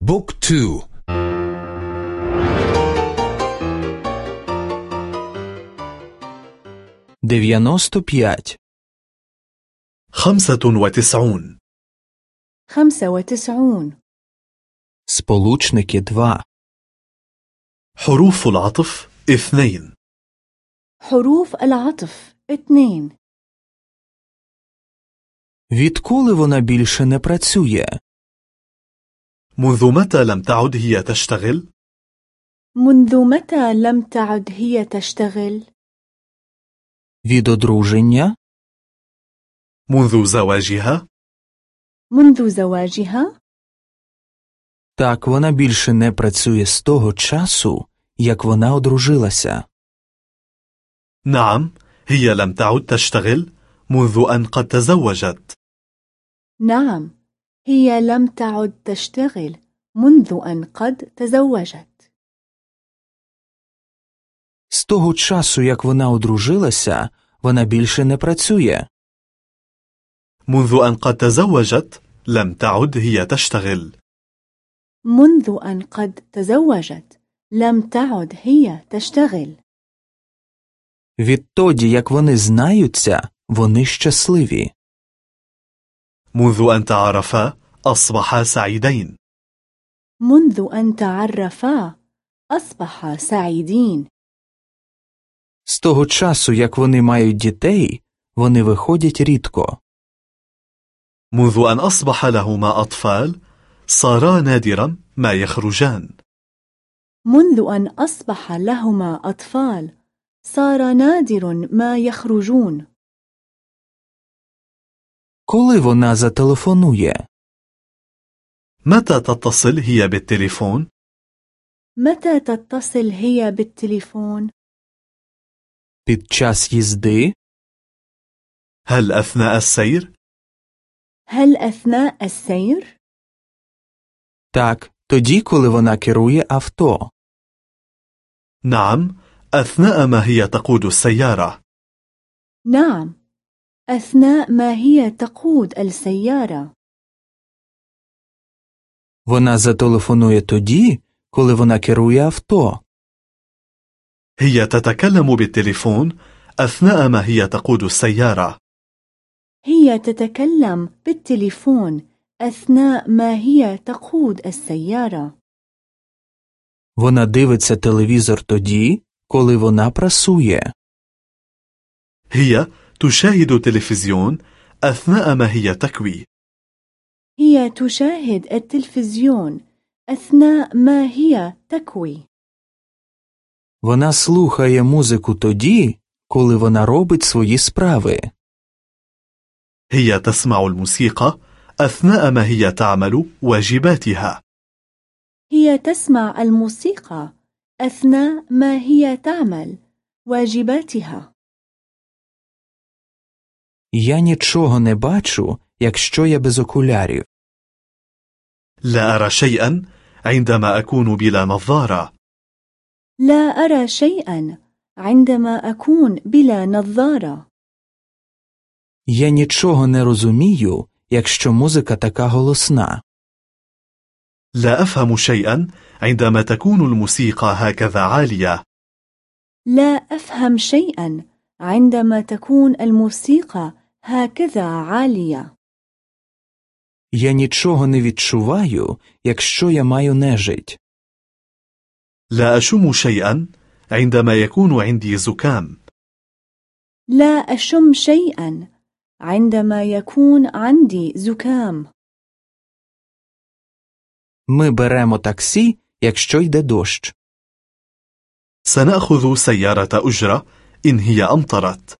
بوك تو дев'яносто п'ять خمسة وتسعون خمسة وتسعون сполучники два حروف العطف اثنين حروف العطف اثنين Відколи вона більше не працює? منذ متى لم تعد هي تشتغل؟ منذ متى لم تعد هي تشتغل؟ Від одруження? منذ زواجها؟ منذ زواجها؟ Так, вона більше не працює з того часу, як вона одружилася. نعم هي لم تعد تشتغل منذ أن قد تزوجت نعم هي لم تعد تشتغل منذ أن قد تزوجت З того часу, як вона одружилася, вона більше не працює. منذ أن قد تزوجت لم تعد هي تشتغل منذ أن قد تزوجت لم تعد هي تشتغل Відтоді, як вони знаються, вони щасливі. منذ أن تعرفا أصبحا سعيدين منذ أن تعرفا أصبحا سعيدين З того часу, як вони мають дітей, вони виходять рідко. منذ أن أصبح لهما أطفال صارا نادرا ما يخرجان منذ أن أصبح لهما أطفال صار نادر ما يخرجون Коли вона зателефонує? متى تتصل هي بالتليفون؟ متى تتصل هي بالتليفون؟ Під час їзди? هل أثناء السير؟ هل أثناء السير؟ Так, тоді, коли вона керує авто. نعم أثناء ما هي تقود السيارة نعم أثناء ما هي تقود السيارة Вона зателефонує тоді, коли вона керує авто. هي تتكلم بالتليفون أثناء ما هي تقود السيارة هي تتكلم بالتليفون أثناء ما هي تقود السيارة Вона дивиться телевізор тоді, коли вона прасує. هي تشاهد تلفزيون أثناء ما هي تكوي هي تشاهد التلفزيون أثناء ما هي تكوي Вона слухає музику тоді, коли вона робить свої справи. هي تسمع الموسيقى أثناء ما هي تعمل واجباتها هي تسمع الموسيقى أثناء ما هي تعمل واجباتها Я нічого не бачу, якщо я без окулярів. لا أرى شيئا عندما أكون بلا نظارة لا أرى شيئا عندما أكون بلا نظارة Я нічого не розумію, якщо музика така голосна. لا أفهم شيئا عندما تكون الموسيقى هكذا عالية لا أفهم شيئا عندما تكون الموسيقى هكذا عالية Я нічого не відчуваю, якщо я маю нежить. لا أشم شيئا عندما يكون عندي زكام لا أشم شيئا عندما يكون عندي زكام Ми беремо таксі, якщо йде дощ. سنأخذ سيارة أجرة إن هي أمطرت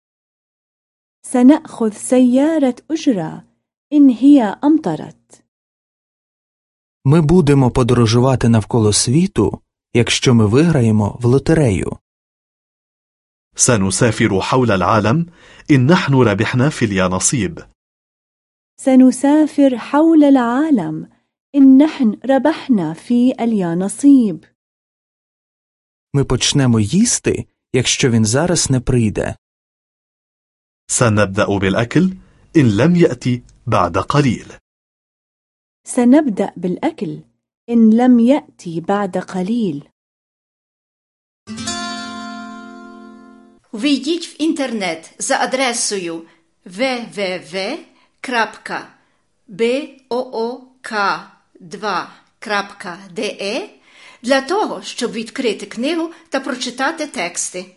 سنأخذ سيارة أجرة إن هي أمطرت Ми будемо подорожувати навколо світу, якщо ми виграємо в лотерею. سنسافر حول العالم إن نحن ربحنا في اليانصيب سنسافر حول العالم إن نحن ربحنا في اليانصيب Ми почнемо їсти, якщо він зараз не прийде. سنبدأ بالأكل إن لم يأتي بعد قليل سنبدأ بالأكل إن لم يأتي بعد قليل Ввійдіть в інтернет за адресою www.book2.de для того, щоб відкрити книгу та прочитати тексти.